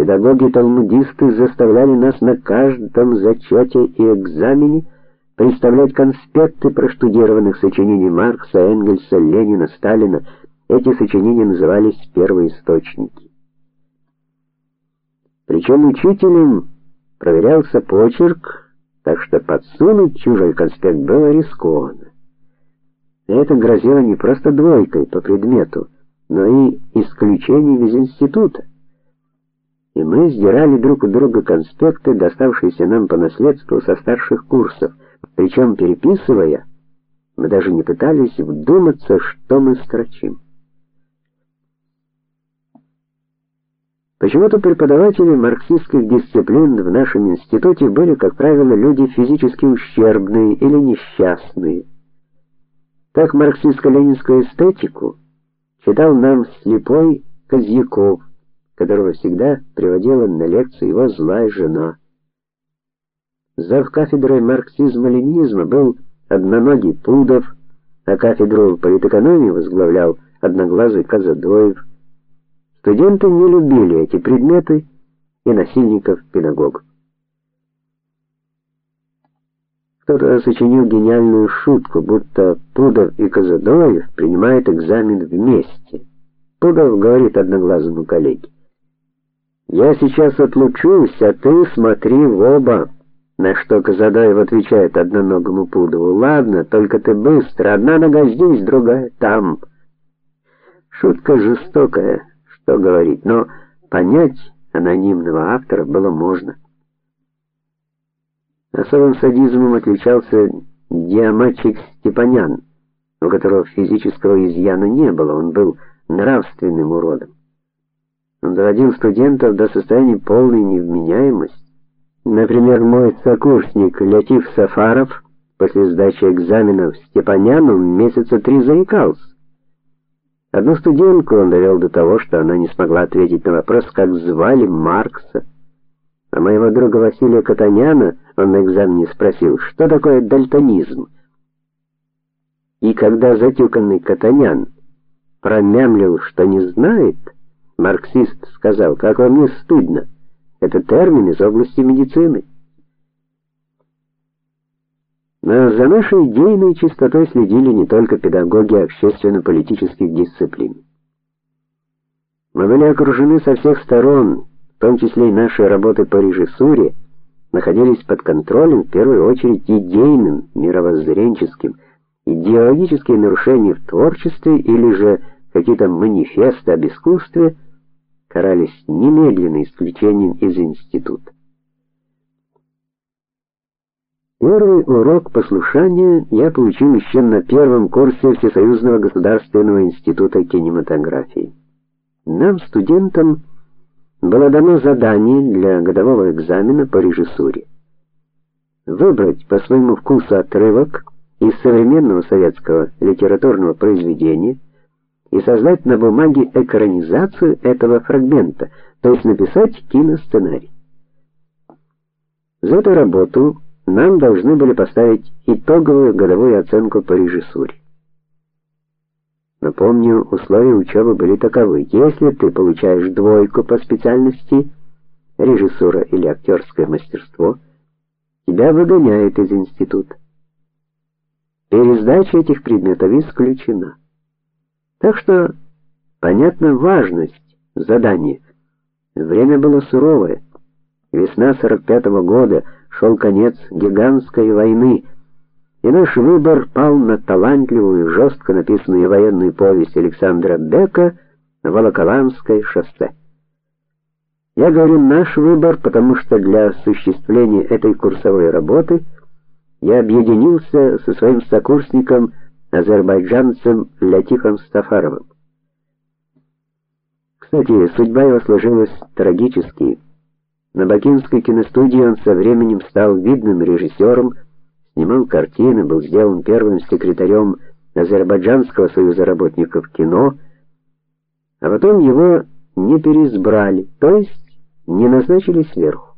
Педагоги-талмудисты заставляли нас на каждом зачете и экзамене представлять конспекты проштудированных сочинений Маркса, Энгельса, Ленина, Сталина. Эти сочинения назывались первоисточники. Причем учителем проверялся почерк, так что подсунуть чужой конспект было рискованно. Это грозило не просто двойкой по предмету, но и исключением из института. И мы сдирали друг у друга конспекты, доставшиеся нам по наследству со старших курсов, причем переписывая, мы даже не пытались вдуматься, что мы строчим. Почему-то преподаватели марксистских дисциплин в нашем институте были, как правило, люди физически ущербные или несчастные. Так марксистско-ленинскую эстетику читал нам слепой Козьяков, которого всегда приводила на лекции его злая жена. Зав кафедрой марксизма-ленинизма был одноногий Пудов, а кафедру политэкономии возглавлял одноглазый Казадоев. Студенты не любили эти предметы и насильников-педагогов. Кто-то сочинил гениальную шутку, будто Пудов и Казадоев принимают экзамен вместе. Пудов говорит одноглазому коллеге: "Я сейчас отлучусь, а ты смотри в оба". На что Казадоев отвечает одноногому Пудову: "Ладно, только ты быстро, одна нога здесь, другая там". Шутка жестокая, что говорить, но понять анонимного автора было можно. Особым садизмом отличался Диаматчик Степанян, у которого физического изъяна не было, он был нравственным уродом. Он доводил студентов до состояния полной невменяемости. Например, мой сокурсник Лятиф Сафаров после сдачи экзаменов Степаняну месяца три заикался. Одну студентку он довел до того, что она не смогла ответить на вопрос, как звали Маркса. А моего друга Василия Катаняна он на экзамене спросил, что такое дальтонизм. И когда затюканный Катанян промямлил, что не знает, марксист сказал: "Как вам не стыдно? Это термин из области медицины". Но за нашей идейной чистотой следили не только педагоги общественно-политических дисциплин. Мы были окружены со всех сторон, в том числе и наши работы по режиссуре, находились под контролем в первую очередь идейным, мировоззренческим. Идеологические нарушения в творчестве или же какие-то манифесты об искусстве карались немедленным исключением из института. Первый урок послушания я получил еще на первом курсе Всесоюзного государственного института кинематографии. Нам, студентам, было дано задание для годового экзамена по режиссуре. Выбрать по своему вкусу отрывок из современного советского литературного произведения и создать на бумаге экранизацию этого фрагмента, то есть написать киносценарий. За эту работу нам должны были поставить итоговую годовую оценку по режиссуре. Напомню, условия учебы были таковы: если ты получаешь двойку по специальности режиссура или актерское мастерство, тебя выгоняют из института. Пересдача этих предметов исключена. Так что понятна важность задания. Время было суровое. Весна 45 -го года, шел конец гигантской войны. И наш выбор пал на талантливую, жестко написанную военную повесть Александра Бека Волоколамское шоссе. Я говорю наш выбор, потому что для осуществления этой курсовой работы я объединился со своим сокурсником азербайджанцем Латифом Стафаровым. Кстати, судьба его сложилась трагически. На Бакинской киностудии он со временем стал видным режиссером снимал картины, был сделан первым секретарем Азербайджанского союза работников кино, а потом его не переизбрали, то есть не назначили сверху.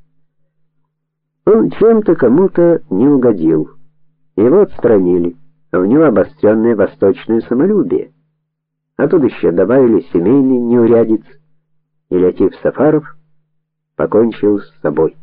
Он чем-то кому-то не угодил. Его отстранили, у него обостренное восточное самолюбие. А тут еще добавили семейный неурядиц. И Лятиф Сафаров покончил с собой.